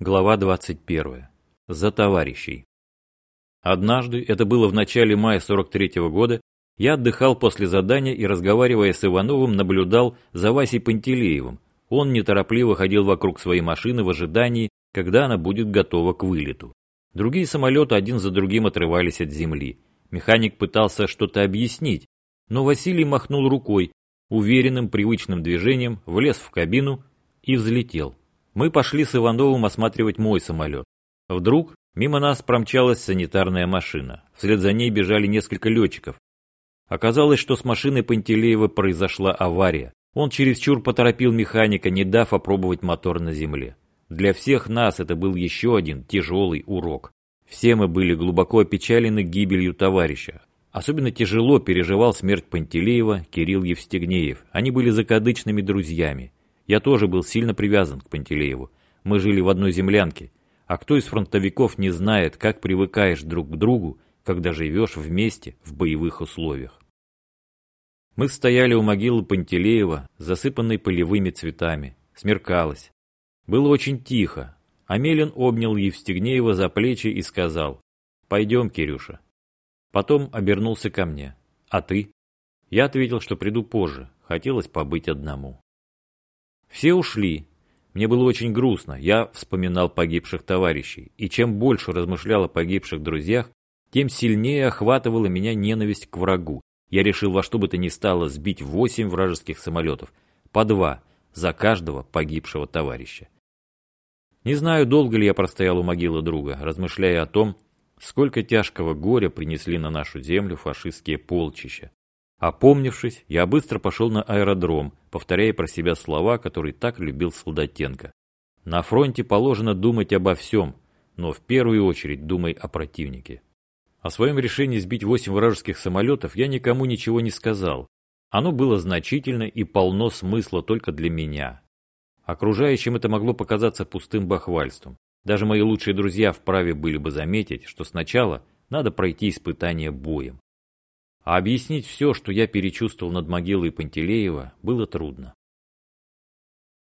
Глава 21. За товарищей. Однажды, это было в начале мая 43 -го года, я отдыхал после задания и, разговаривая с Ивановым, наблюдал за Васей Пантелеевым. Он неторопливо ходил вокруг своей машины в ожидании, когда она будет готова к вылету. Другие самолеты один за другим отрывались от земли. Механик пытался что-то объяснить, но Василий махнул рукой, уверенным привычным движением влез в кабину и взлетел. Мы пошли с Ивановым осматривать мой самолет. Вдруг мимо нас промчалась санитарная машина. Вслед за ней бежали несколько летчиков. Оказалось, что с машиной Пантелеева произошла авария. Он чересчур поторопил механика, не дав опробовать мотор на земле. Для всех нас это был еще один тяжелый урок. Все мы были глубоко опечалены гибелью товарища. Особенно тяжело переживал смерть Пантелеева Кирилл Евстигнеев. Они были закадычными друзьями. Я тоже был сильно привязан к Пантелееву. Мы жили в одной землянке. А кто из фронтовиков не знает, как привыкаешь друг к другу, когда живешь вместе в боевых условиях? Мы стояли у могилы Пантелеева, засыпанной полевыми цветами. Смеркалось. Было очень тихо. Амелин обнял Евстигнеева за плечи и сказал, «Пойдем, Кирюша». Потом обернулся ко мне. «А ты?» Я ответил, что приду позже. Хотелось побыть одному. Все ушли. Мне было очень грустно, я вспоминал погибших товарищей, и чем больше размышлял о погибших друзьях, тем сильнее охватывала меня ненависть к врагу. Я решил во что бы то ни стало сбить восемь вражеских самолетов, по два, за каждого погибшего товарища. Не знаю, долго ли я простоял у могилы друга, размышляя о том, сколько тяжкого горя принесли на нашу землю фашистские полчища. Опомнившись, я быстро пошел на аэродром, повторяя про себя слова, которые так любил Солдатенко. На фронте положено думать обо всем, но в первую очередь думай о противнике. О своем решении сбить восемь вражеских самолетов я никому ничего не сказал. Оно было значительно и полно смысла только для меня. Окружающим это могло показаться пустым бахвальством. Даже мои лучшие друзья вправе были бы заметить, что сначала надо пройти испытание боем. А объяснить все, что я перечувствовал над могилой Пантелеева, было трудно.